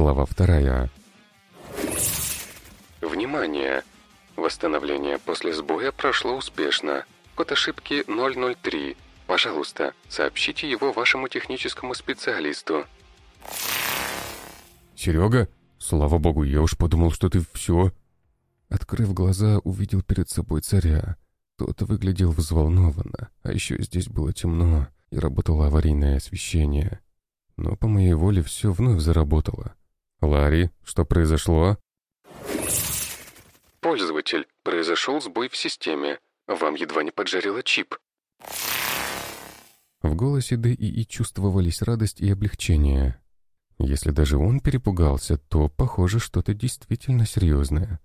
Глава вторая. Внимание! Восстановление после сбоя прошло успешно. Код ошибки 003. Пожалуйста, сообщите его вашему техническому специалисту. «Серега? Слава богу, я уж подумал, что ты все...» Открыв глаза, увидел перед собой царя. Тот выглядел взволнованно, а еще здесь было темно и работало аварийное освещение. Но по моей воле все вновь заработало. «Ларри, что произошло?» Пользователь, произошел сбой в системе. Вам едва не поджарило чип. В голосе ДИИ чувствовались радость и облегчение. Если даже он перепугался, то, похоже, что-то действительно серьезное.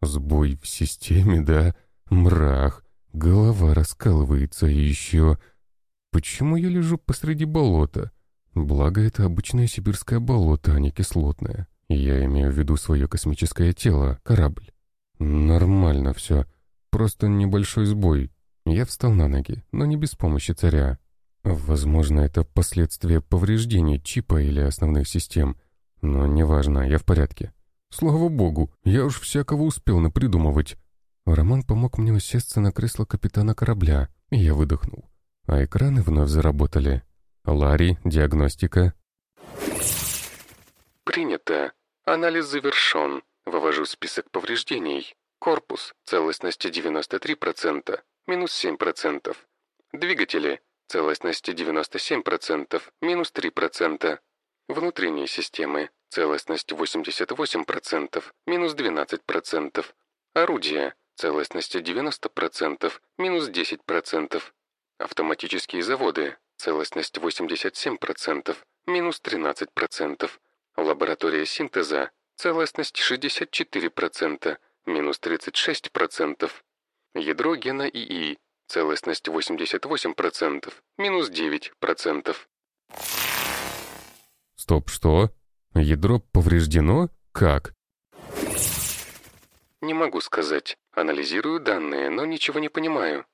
Сбой в системе, да? Мрах. Голова раскалывается, и еще... Почему я лежу посреди болота? Благо, это обычное сибирское болото, а не кислотное. Я имею в виду свое космическое тело, корабль. Нормально все. Просто небольшой сбой. Я встал на ноги, но не без помощи царя. Возможно, это последствия повреждений чипа или основных систем. Но неважно, я в порядке. Слава богу, я уж всякого успел напридумывать. Роман помог мне усесться на кресло капитана корабля, и я выдохнул. А экраны вновь заработали. Ларри, диагностика. Принято. Анализ завершен. Вывожу список повреждений. Корпус. Целостности 93%. Минус 7%. Двигатели. Целостности 97%. Минус 3%. Внутренние системы. Целостность 88%. Минус 12%. Орудия. Целостности 90%. Минус 10%. Автоматические заводы. Целостность 87%. Минус 13%. Лаборатория синтеза. Целостность 64%. Минус 36%. Ядро гена ИИ. Целостность 88%. Минус 9%. Стоп, что? Ядро повреждено? Как? Не могу сказать. Анализирую данные, но ничего не понимаю.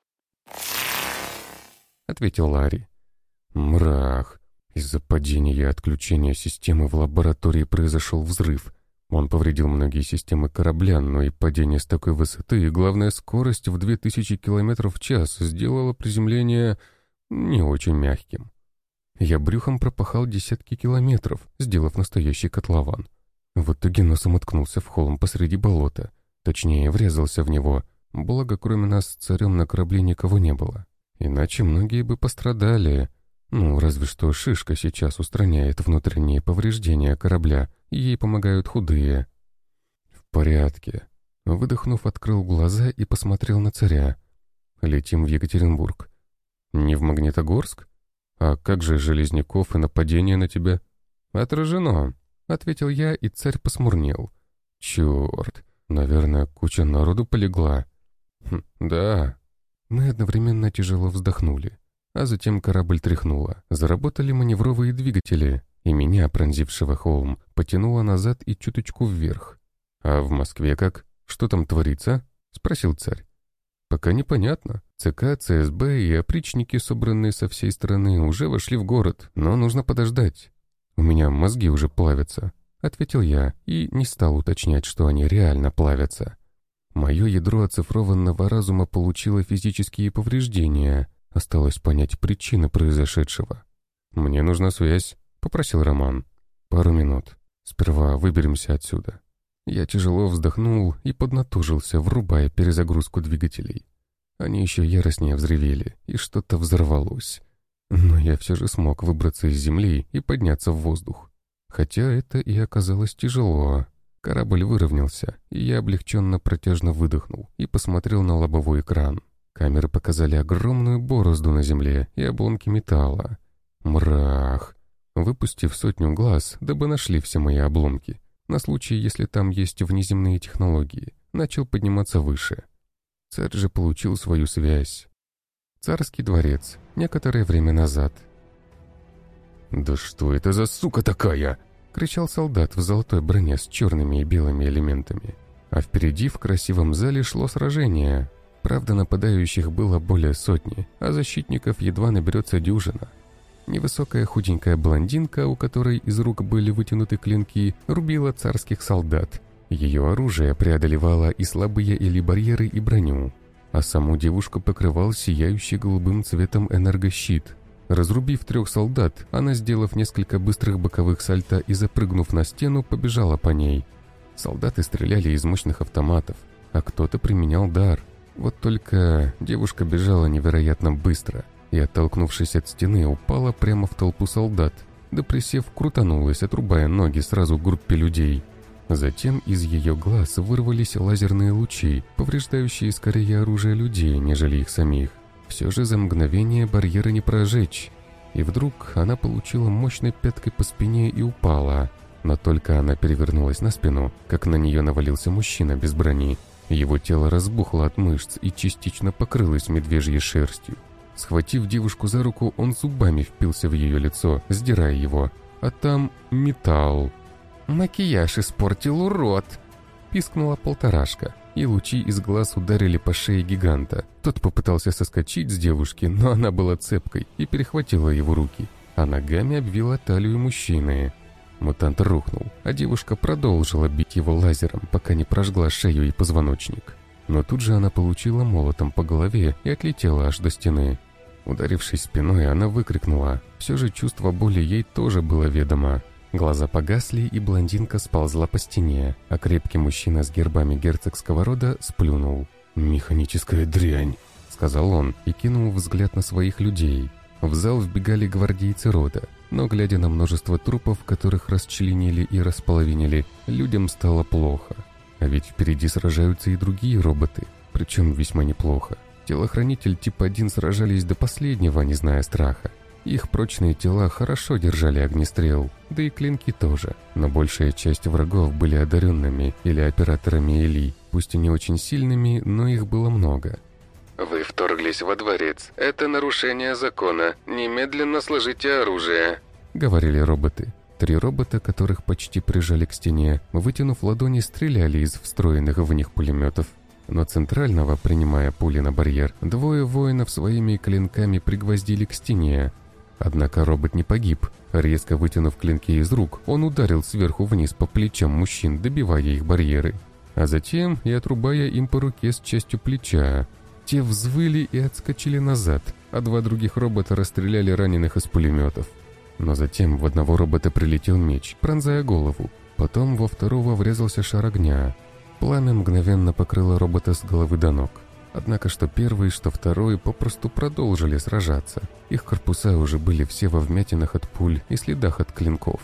Ответил Ларри. Мрах. Из-за падения и отключения системы в лаборатории произошел взрыв. Он повредил многие системы корабля, но и падение с такой высоты и, главная скорость в 2000 км в час сделало приземление не очень мягким. Я брюхом пропахал десятки километров, сделав настоящий котлован. В итоге носом уткнулся в холм посреди болота. Точнее, врезался в него. Благо, кроме нас с царем на корабле никого не было. Иначе многие бы пострадали. Ну, разве что шишка сейчас устраняет внутренние повреждения корабля, и ей помогают худые. В порядке. Выдохнув, открыл глаза и посмотрел на царя. Летим в Екатеринбург. Не в Магнитогорск? А как же Железняков и нападение на тебя? Отражено, ответил я, и царь посмурнел. Черт, наверное, куча народу полегла. Хм, да. Мы одновременно тяжело вздохнули. А затем корабль тряхнуло. Заработали маневровые двигатели, и меня, пронзившего холм, потянуло назад и чуточку вверх. «А в Москве как? Что там творится?» — спросил царь. «Пока непонятно. ЦК, ЦСБ и опричники, собранные со всей страны, уже вошли в город, но нужно подождать. У меня мозги уже плавятся», — ответил я и не стал уточнять, что они реально плавятся. Мое ядро оцифрованного разума получило физические повреждения, Осталось понять причины произошедшего. «Мне нужна связь», — попросил Роман. «Пару минут. Сперва выберемся отсюда». Я тяжело вздохнул и поднатужился, врубая перезагрузку двигателей. Они еще яростнее взревели, и что-то взорвалось. Но я все же смог выбраться из земли и подняться в воздух. Хотя это и оказалось тяжело. Корабль выровнялся, и я облегченно протяжно выдохнул и посмотрел на лобовой экран. Камеры показали огромную борозду на земле и обломки металла. Мрах! Выпустив сотню глаз, дабы нашли все мои обломки, на случай, если там есть внеземные технологии, начал подниматься выше. Царь же получил свою связь. Царский дворец. Некоторое время назад. «Да что это за сука такая?» — кричал солдат в золотой броне с черными и белыми элементами. А впереди в красивом зале шло сражение, Правда, нападающих было более сотни, а защитников едва наберется дюжина. Невысокая худенькая блондинка, у которой из рук были вытянуты клинки, рубила царских солдат. Ее оружие преодолевало и слабые или барьеры, и броню. А саму девушку покрывал сияющий голубым цветом энергощит. Разрубив трех солдат, она, сделав несколько быстрых боковых сальто и запрыгнув на стену, побежала по ней. Солдаты стреляли из мощных автоматов, а кто-то применял дар. Вот только девушка бежала невероятно быстро и, оттолкнувшись от стены, упала прямо в толпу солдат, да присев, крутанулась, отрубая ноги сразу группе людей. Затем из ее глаз вырвались лазерные лучи, повреждающие скорее оружие людей, нежели их самих. Все же за мгновение барьеры не прожечь. И вдруг она получила мощной пяткой по спине и упала. Но только она перевернулась на спину, как на нее навалился мужчина без брони. Его тело разбухло от мышц и частично покрылось медвежьей шерстью. Схватив девушку за руку, он зубами впился в ее лицо, сдирая его. А там металл. «Макияж испортил урод!» Пискнула полторашка, и лучи из глаз ударили по шее гиганта. Тот попытался соскочить с девушки, но она была цепкой и перехватила его руки, а ногами обвила талию мужчины. Мутант рухнул, а девушка продолжила бить его лазером, пока не прожгла шею и позвоночник. Но тут же она получила молотом по голове и отлетела аж до стены. Ударившись спиной, она выкрикнула. Все же чувство боли ей тоже было ведомо. Глаза погасли, и блондинка сползла по стене, а крепкий мужчина с гербами герцогского рода сплюнул. «Механическая дрянь», — сказал он и кинул взгляд на своих людей. В зал вбегали гвардейцы рода, но, глядя на множество трупов, которых расчленили и располовинили, людям стало плохо. А ведь впереди сражаются и другие роботы, причем весьма неплохо. Телохранитель типа 1 сражались до последнего, не зная страха. Их прочные тела хорошо держали огнестрел, да и клинки тоже, но большая часть врагов были одаренными или операторами Эли, пусть и не очень сильными, но их было много. «Вы вторглись во дворец. Это нарушение закона. Немедленно сложите оружие», — говорили роботы. Три робота, которых почти прижали к стене, вытянув ладони, стреляли из встроенных в них пулеметов. Но центрального, принимая пули на барьер, двое воинов своими клинками пригвоздили к стене, Однако робот не погиб. Резко вытянув клинки из рук, он ударил сверху вниз по плечам мужчин, добивая их барьеры. А затем и отрубая им по руке с частью плеча. Те взвыли и отскочили назад, а два других робота расстреляли раненых из пулеметов. Но затем в одного робота прилетел меч, пронзая голову. Потом во второго врезался шар огня. Пламя мгновенно покрыло робота с головы до ног. Однако что первый, что второй попросту продолжили сражаться. Их корпуса уже были все во вмятинах от пуль и следах от клинков.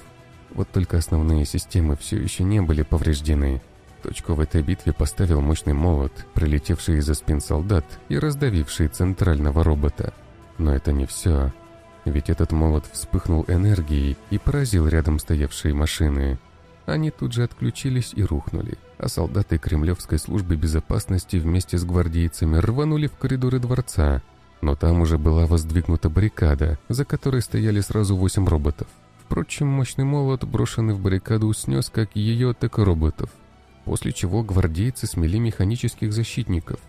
Вот только основные системы все еще не были повреждены. Точку в этой битве поставил мощный молот, прилетевший из-за спин солдат и раздавивший центрального робота. Но это не все. Ведь этот молот вспыхнул энергией и поразил рядом стоявшие машины. Они тут же отключились и рухнули, а солдаты Кремлевской службы безопасности вместе с гвардейцами рванули в коридоры дворца. Но там уже была воздвигнута баррикада, за которой стояли сразу восемь роботов. Впрочем, мощный молот, брошенный в баррикаду, снес как ее, так и роботов. После чего гвардейцы смели механических защитников.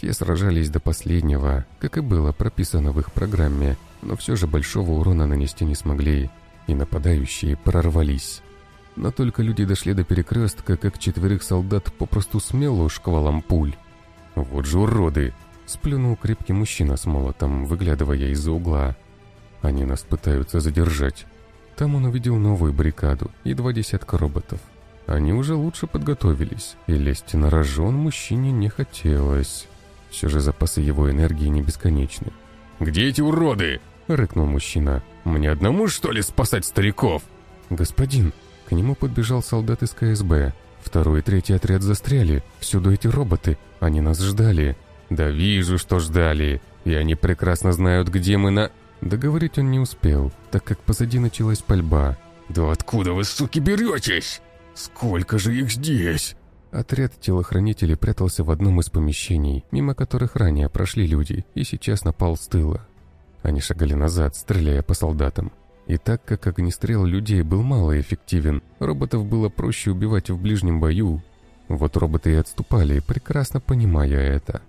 Те сражались до последнего, как и было прописано в их программе, но все же большого урона нанести не смогли, и нападающие прорвались. Но только люди дошли до перекрестка, как четверых солдат попросту смело шквалом пуль. «Вот же уроды!» — сплюнул крепкий мужчина с молотом, выглядывая из-за угла. «Они нас пытаются задержать». Там он увидел новую баррикаду и два десятка роботов. Они уже лучше подготовились, и лезть на рожон мужчине не хотелось. Все же запасы его энергии не бесконечны. «Где эти уроды?» — рыкнул мужчина. «Мне одному, что ли, спасать стариков?» «Господин!» К нему подбежал солдат из КСБ. Второй и третий отряд застряли. Всюду эти роботы. Они нас ждали. Да вижу, что ждали. И они прекрасно знают, где мы на... Договорить он не успел, так как позади началась пальба. «Да откуда вы, суки, беретесь? Сколько же их здесь?» Отряд телохранителей прятался в одном из помещений, мимо которых ранее прошли люди, и сейчас напал с тыла. Они шагали назад, стреляя по солдатам. И так как огнестрел людей был малоэффективен, роботов было проще убивать в ближнем бою. Вот роботы и отступали, прекрасно понимая это.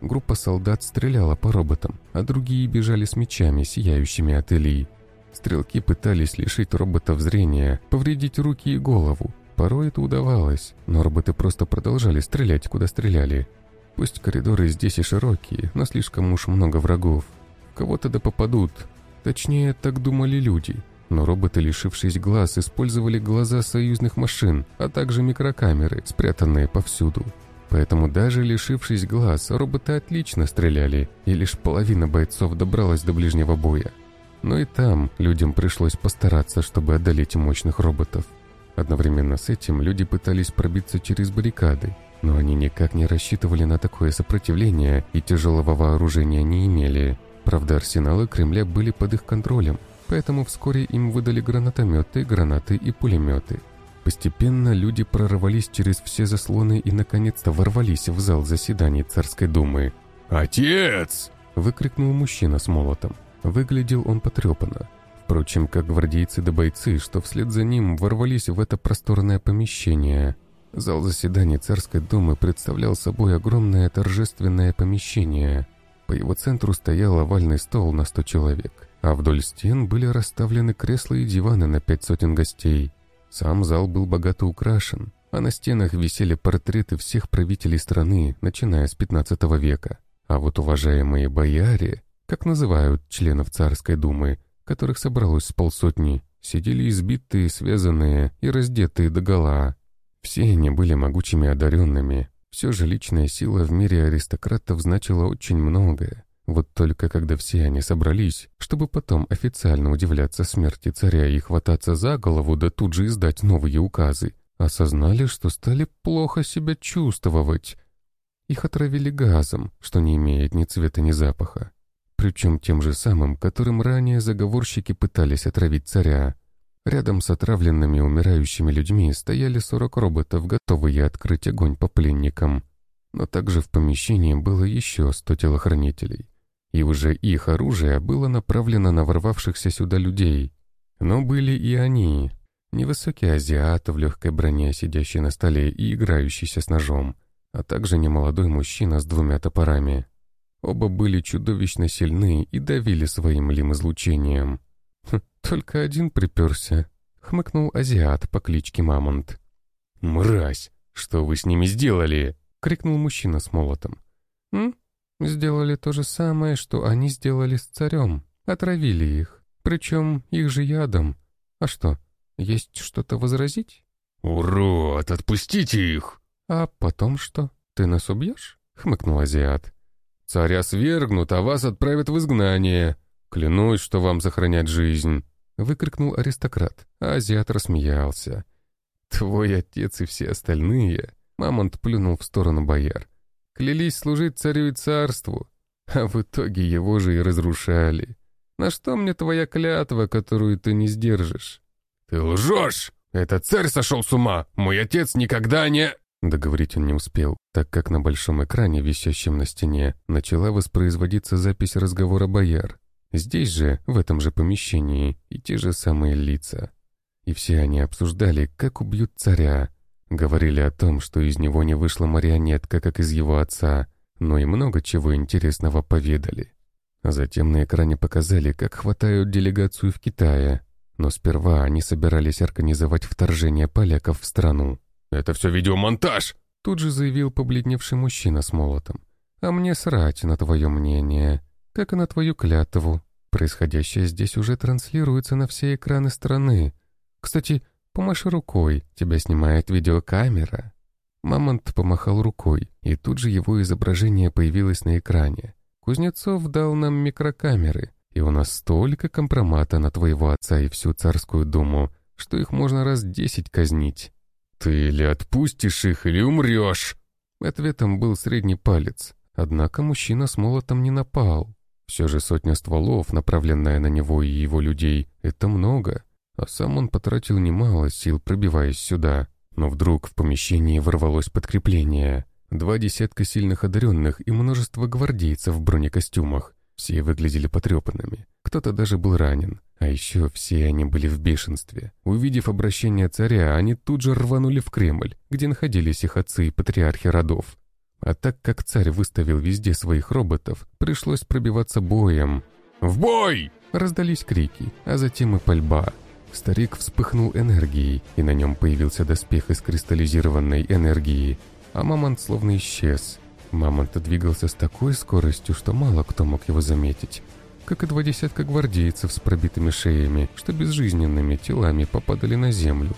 Группа солдат стреляла по роботам, а другие бежали с мечами, сияющими от Илии. Стрелки пытались лишить роботов зрения, повредить руки и голову. Порой это удавалось, но роботы просто продолжали стрелять, куда стреляли. Пусть коридоры здесь и широкие, но слишком уж много врагов. Кого-то да попадут. Точнее, так думали люди. Но роботы, лишившись глаз, использовали глаза союзных машин, а также микрокамеры, спрятанные повсюду. Поэтому даже лишившись глаз, роботы отлично стреляли, и лишь половина бойцов добралась до ближнего боя. Но и там людям пришлось постараться, чтобы одолеть мощных роботов. Одновременно с этим люди пытались пробиться через баррикады, но они никак не рассчитывали на такое сопротивление и тяжелого вооружения не имели. Правда, арсеналы Кремля были под их контролем, поэтому вскоре им выдали гранатометы, гранаты и пулеметы. Постепенно люди прорвались через все заслоны и наконец-то ворвались в зал заседаний Царской Думы. «Отец!» — выкрикнул мужчина с молотом. Выглядел он потрепанно. Впрочем, как гвардейцы да бойцы, что вслед за ним ворвались в это просторное помещение. Зал заседаний Царской Думы представлял собой огромное торжественное помещение. По его центру стоял овальный стол на сто человек, а вдоль стен были расставлены кресла и диваны на пять сотен гостей. Сам зал был богато украшен, а на стенах висели портреты всех правителей страны, начиная с 15 века. А вот уважаемые бояре, как называют членов Царской Думы, которых собралось с полсотни, сидели избитые, связанные и раздетые догола. Все они были могучими одаренными. Все же личная сила в мире аристократов значила очень многое. Вот только когда все они собрались, чтобы потом официально удивляться смерти царя и хвататься за голову, да тут же издать новые указы, осознали, что стали плохо себя чувствовать. Их отравили газом, что не имеет ни цвета, ни запаха. Причем тем же самым, которым ранее заговорщики пытались отравить царя. Рядом с отравленными умирающими людьми стояли 40 роботов, готовые открыть огонь по пленникам. Но также в помещении было еще 100 телохранителей и уже их оружие было направлено на ворвавшихся сюда людей. Но были и они. Невысокий азиат в легкой броне, сидящий на столе и играющийся с ножом, а также немолодой мужчина с двумя топорами. Оба были чудовищно сильны и давили своим лим-излучением. «Хм, «Только один приперся», — хмыкнул азиат по кличке Мамонт. «Мразь! Что вы с ними сделали?» — крикнул мужчина с молотом. «М? Сделали то же самое, что они сделали с царем. Отравили их. Причем их же ядом. А что, есть что-то возразить? «Урод, отпустите их!» «А потом что? Ты нас убьешь?» — хмыкнул азиат. «Царя свергнут, а вас отправят в изгнание. Клянусь, что вам сохранять жизнь!» — выкрикнул аристократ, а азиат рассмеялся. «Твой отец и все остальные...» — Мамонт плюнул в сторону бояр. Клялись служить царю и царству, а в итоге его же и разрушали. На что мне твоя клятва, которую ты не сдержишь?» «Ты лжешь! Этот царь сошел с ума! Мой отец никогда не...» Договорить он не успел, так как на большом экране, висящем на стене, начала воспроизводиться запись разговора бояр. Здесь же, в этом же помещении, и те же самые лица. И все они обсуждали, как убьют царя, Говорили о том, что из него не вышла марионетка, как из его отца, но и много чего интересного поведали. А затем на экране показали, как хватают делегацию в Китае. Но сперва они собирались организовать вторжение поляков в страну. «Это все видеомонтаж!» Тут же заявил побледневший мужчина с молотом. «А мне срать на твое мнение, как и на твою клятву. Происходящее здесь уже транслируется на все экраны страны. Кстати, Помаши рукой, тебя снимает видеокамера». Мамонт помахал рукой, и тут же его изображение появилось на экране. «Кузнецов дал нам микрокамеры, и у нас столько компромата на твоего отца и всю царскую думу, что их можно раз десять казнить». «Ты или отпустишь их, или умрешь!» Ответом был средний палец, однако мужчина с молотом не напал. Все же сотня стволов, направленная на него и его людей, это много. А сам он потратил немало сил, пробиваясь сюда. Но вдруг в помещении ворвалось подкрепление. Два десятка сильных одаренных и множество гвардейцев в бронекостюмах. Все выглядели потрепанными. Кто-то даже был ранен. А еще все они были в бешенстве. Увидев обращение царя, они тут же рванули в Кремль, где находились их отцы и патриархи родов. А так как царь выставил везде своих роботов, пришлось пробиваться боем. «В бой!» Раздались крики, а затем и пальба. Старик вспыхнул энергией, и на нем появился доспех из кристаллизированной энергии, а мамонт словно исчез. Мамонт двигался с такой скоростью, что мало кто мог его заметить. Как и два десятка гвардейцев с пробитыми шеями, что безжизненными телами попадали на землю.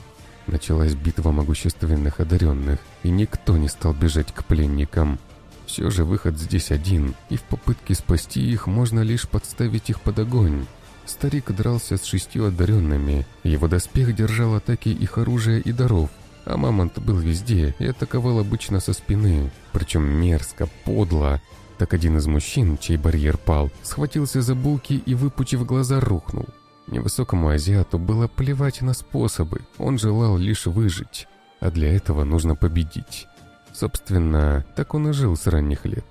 Началась битва могущественных одаренных, и никто не стал бежать к пленникам. Все же выход здесь один, и в попытке спасти их можно лишь подставить их под огонь. Старик дрался с шестью одаренными, его доспех держал атаки их оружия и даров, а Мамонт был везде и атаковал обычно со спины, причем мерзко, подло. Так один из мужчин, чей барьер пал, схватился за булки и, выпучив глаза, рухнул. Невысокому азиату было плевать на способы, он желал лишь выжить, а для этого нужно победить. Собственно, так он и жил с ранних лет.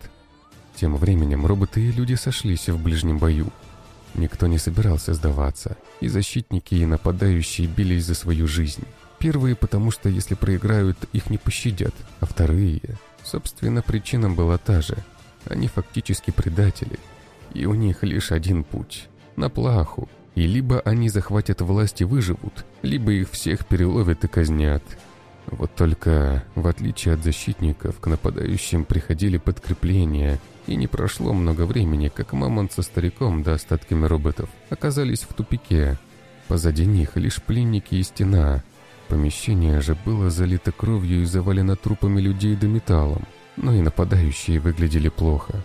Тем временем роботы и люди сошлись в ближнем бою. Никто не собирался сдаваться, и защитники и нападающие бились за свою жизнь. Первые, потому что если проиграют, их не пощадят, а вторые... Собственно, причина была та же. Они фактически предатели. И у них лишь один путь — на плаху. И либо они захватят власть и выживут, либо их всех переловят и казнят. Вот только, в отличие от защитников, к нападающим приходили подкрепления, и не прошло много времени, как Мамонт со стариком да остатками роботов оказались в тупике. Позади них лишь пленники и стена. Помещение же было залито кровью и завалено трупами людей да металлом, но и нападающие выглядели плохо.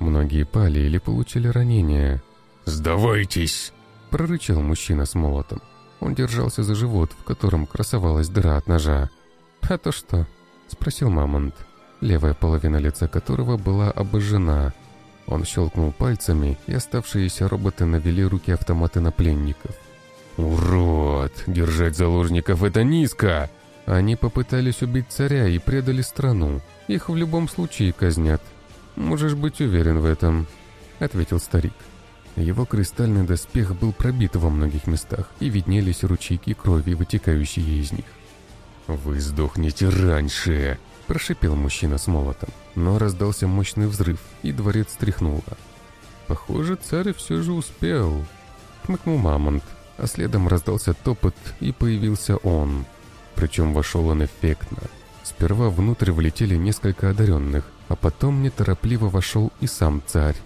Многие пали или получили ранения. «Сдавайтесь!» – прорычал мужчина с молотом. Он держался за живот, в котором красовалась дыра от ножа. «А то что?» — спросил Мамонт, левая половина лица которого была обожжена. Он щелкнул пальцами, и оставшиеся роботы навели руки автоматы на пленников. «Урод! Держать заложников — это низко!» Они попытались убить царя и предали страну. Их в любом случае казнят. Можешь быть уверен в этом», — ответил старик. Его кристальный доспех был пробит во многих местах, и виднелись ручейки крови, вытекающие из них. «Вы сдохнете раньше!» – прошипел мужчина с молотом. Но раздался мощный взрыв, и дворец стряхнуло. «Похоже, царь все же успел», – хмыкнул Мамонт, а следом раздался топот, и появился он. Причем вошел он эффектно. Сперва внутрь влетели несколько одаренных, а потом неторопливо вошел и сам царь.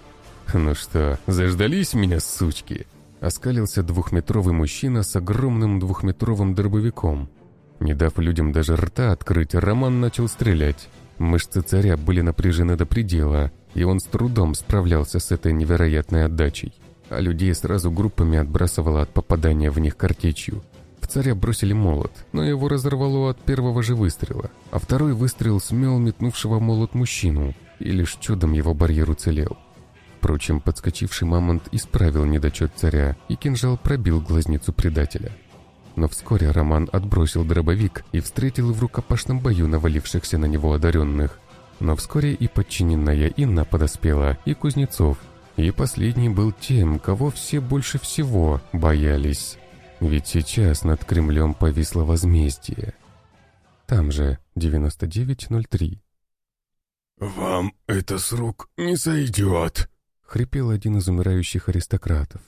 «Ну что, заждались меня, сучки?» Оскалился двухметровый мужчина с огромным двухметровым дробовиком. Не дав людям даже рта открыть, Роман начал стрелять. Мышцы царя были напряжены до предела, и он с трудом справлялся с этой невероятной отдачей. А людей сразу группами отбрасывало от попадания в них картечью. В царя бросили молот, но его разорвало от первого же выстрела, а второй выстрел смел метнувшего молот мужчину, и лишь чудом его барьер уцелел. Впрочем, подскочивший мамонт исправил недочет царя, и кинжал пробил глазницу предателя. Но вскоре Роман отбросил дробовик и встретил в рукопашном бою навалившихся на него одаренных. Но вскоре и подчиненная Инна подоспела, и Кузнецов. И последний был тем, кого все больше всего боялись. Ведь сейчас над Кремлем повисло возмездие. Там же 9903. «Вам это с рук не сойдет», хрипел один из умирающих аристократов.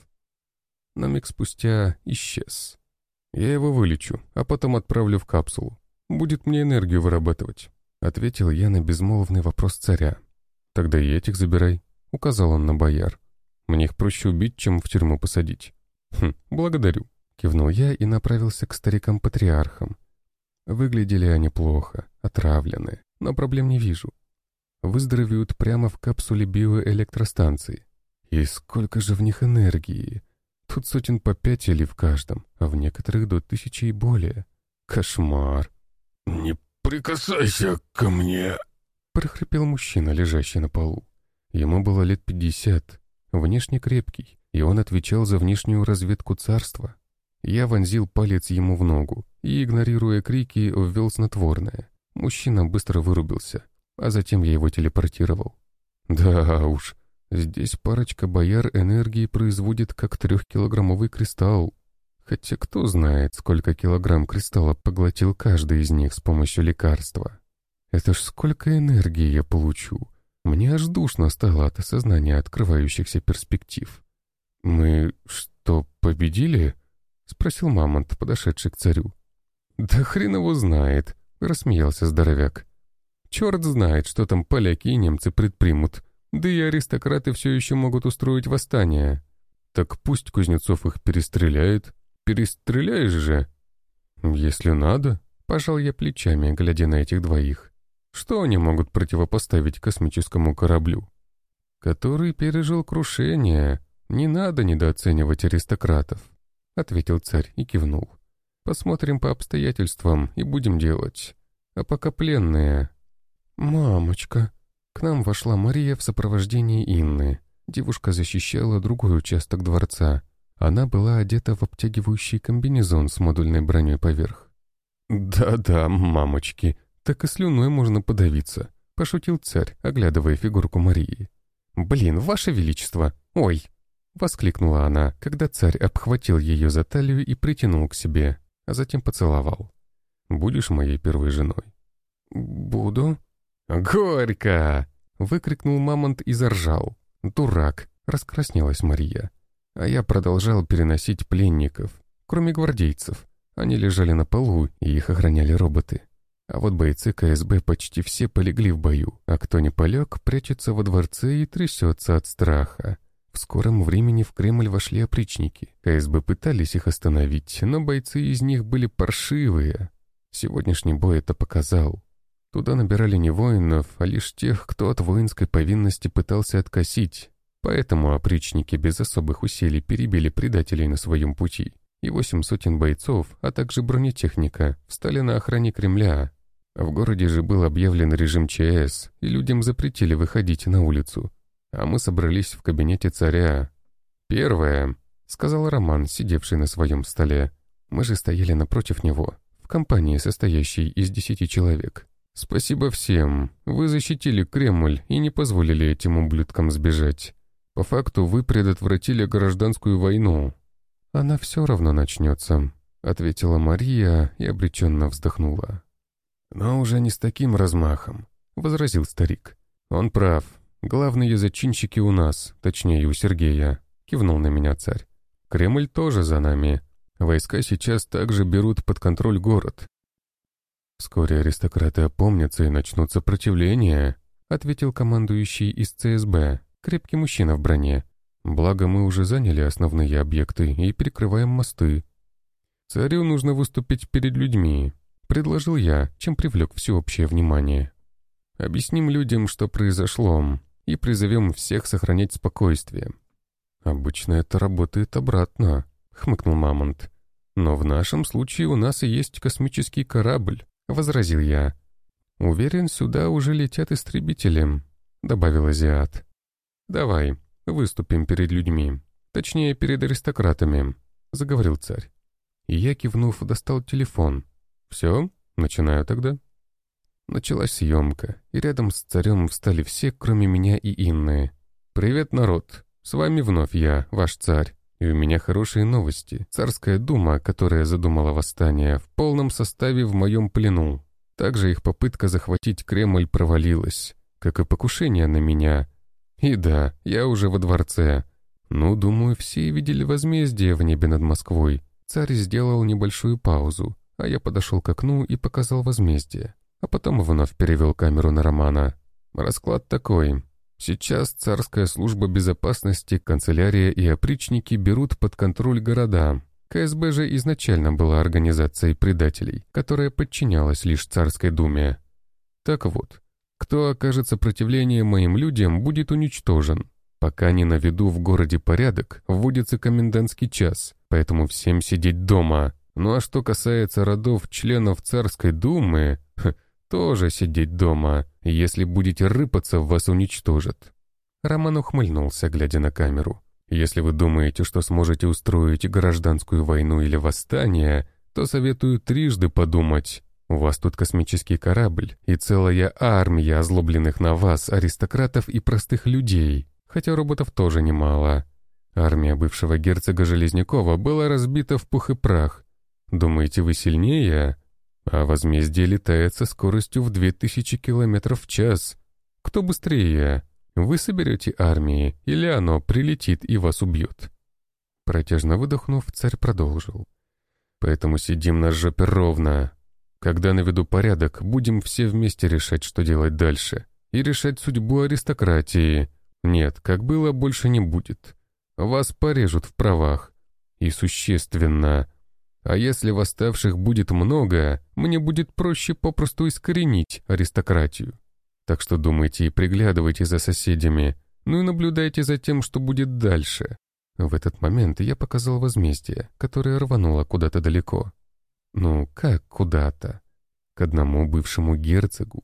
На миг спустя исчез. «Я его вылечу, а потом отправлю в капсулу. Будет мне энергию вырабатывать», — ответил я на безмолвный вопрос царя. «Тогда и этих забирай», — указал он на бояр. «Мне их проще убить, чем в тюрьму посадить». «Хм, благодарю», — кивнул я и направился к старикам-патриархам. Выглядели они плохо, отравлены, но проблем не вижу выздоровеют прямо в капсуле биоэлектростанции. И сколько же в них энергии! Тут сотен по пять или в каждом, а в некоторых до тысячи и более. Кошмар! «Не прикасайся ко мне!» прохрипел мужчина, лежащий на полу. Ему было лет пятьдесят, внешне крепкий, и он отвечал за внешнюю разведку царства. Я вонзил палец ему в ногу и, игнорируя крики, ввел снотворное. Мужчина быстро вырубился, а затем я его телепортировал. Да уж, здесь парочка бояр энергии производит как трехкилограммовый кристалл. Хотя кто знает, сколько килограмм кристалла поглотил каждый из них с помощью лекарства. Это ж сколько энергии я получу. Мне аж душно стало от осознания открывающихся перспектив. «Мы что, победили?» — спросил Мамонт, подошедший к царю. «Да хрен его знает», — рассмеялся здоровяк. «Черт знает, что там поляки и немцы предпримут. Да и аристократы все еще могут устроить восстание. Так пусть Кузнецов их перестреляет. Перестреляешь же?» «Если надо», — пожал я плечами, глядя на этих двоих. «Что они могут противопоставить космическому кораблю?» «Который пережил крушение. Не надо недооценивать аристократов», — ответил царь и кивнул. Посмотрим по обстоятельствам и будем делать. А пока пленные...» «Мамочка!» К нам вошла Мария в сопровождении Инны. Девушка защищала другой участок дворца. Она была одета в обтягивающий комбинезон с модульной броней поверх. «Да-да, мамочки, так и слюной можно подавиться», — пошутил царь, оглядывая фигурку Марии. «Блин, ваше величество! Ой!» — воскликнула она, когда царь обхватил ее за талию и притянул к себе а затем поцеловал. «Будешь моей первой женой?» «Буду». «Горько!» — выкрикнул Мамонт и заржал. «Дурак!» — раскраснелась Мария. А я продолжал переносить пленников, кроме гвардейцев. Они лежали на полу, и их охраняли роботы. А вот бойцы КСБ почти все полегли в бою, а кто не полег, прячется во дворце и трясется от страха. В скором времени в Кремль вошли опричники. КСБ пытались их остановить, но бойцы из них были паршивые. Сегодняшний бой это показал. Туда набирали не воинов, а лишь тех, кто от воинской повинности пытался откосить. Поэтому опричники без особых усилий перебили предателей на своем пути. И восемь сотен бойцов, а также бронетехника, встали на охране Кремля. В городе же был объявлен режим ЧС, и людям запретили выходить на улицу а мы собрались в кабинете царя. «Первое», — сказал Роман, сидевший на своем столе. Мы же стояли напротив него, в компании, состоящей из десяти человек. «Спасибо всем. Вы защитили Кремль и не позволили этим ублюдкам сбежать. По факту вы предотвратили гражданскую войну». «Она все равно начнется», — ответила Мария и обреченно вздохнула. «Но уже не с таким размахом», — возразил старик. «Он прав. Главные зачинщики у нас, точнее у Сергея, кивнул на меня царь. Кремль тоже за нами. Войска сейчас также берут под контроль город. Вскоре аристократы опомнятся и начнут сопротивление, ответил командующий из ЦСБ, крепкий мужчина в броне. Благо мы уже заняли основные объекты и перекрываем мосты. Царю нужно выступить перед людьми, предложил я, чем привлек всеобщее внимание. Объясним людям, что произошло, и призовем всех сохранять спокойствие. «Обычно это работает обратно», — хмыкнул Мамонт. «Но в нашем случае у нас и есть космический корабль», — возразил я. «Уверен, сюда уже летят истребители», — добавил Азиат. «Давай, выступим перед людьми, точнее, перед аристократами», — заговорил царь. И я, кивнув, достал телефон. «Все, начинаю тогда». Началась съемка, и рядом с царем встали все, кроме меня и Инны. «Привет, народ! С вами вновь я, ваш царь. И у меня хорошие новости. Царская дума, которая задумала восстание, в полном составе в моем плену. Также их попытка захватить Кремль провалилась, как и покушение на меня. И да, я уже во дворце. Ну, думаю, все видели возмездие в небе над Москвой. Царь сделал небольшую паузу, а я подошел к окну и показал возмездие а потом вновь перевел камеру на Романа. Расклад такой. Сейчас царская служба безопасности, канцелярия и опричники берут под контроль города. КСБ же изначально была организацией предателей, которая подчинялась лишь царской думе. Так вот, кто окажет сопротивление моим людям, будет уничтожен. Пока не наведу в городе порядок, вводится комендантский час, поэтому всем сидеть дома. Ну а что касается родов членов царской думы, тоже сидеть дома. Если будете рыпаться, вас уничтожат». Роман ухмыльнулся, глядя на камеру. «Если вы думаете, что сможете устроить гражданскую войну или восстание, то советую трижды подумать. У вас тут космический корабль и целая армия озлобленных на вас аристократов и простых людей, хотя роботов тоже немало. Армия бывшего герцога Железнякова была разбита в пух и прах. Думаете, вы сильнее? А возмездие летает со скоростью в 2000 км в час. Кто быстрее? Вы соберете армии, или оно прилетит и вас убьет? Протяжно выдохнув, царь продолжил. «Поэтому сидим на жопе ровно. Когда наведу порядок, будем все вместе решать, что делать дальше. И решать судьбу аристократии. Нет, как было, больше не будет. Вас порежут в правах. И существенно. А если восставших будет много, мне будет проще попросту искоренить аристократию. Так что думайте и приглядывайте за соседями, ну и наблюдайте за тем, что будет дальше. В этот момент я показал возмездие, которое рвануло куда-то далеко. Ну, как куда-то? К одному бывшему герцогу,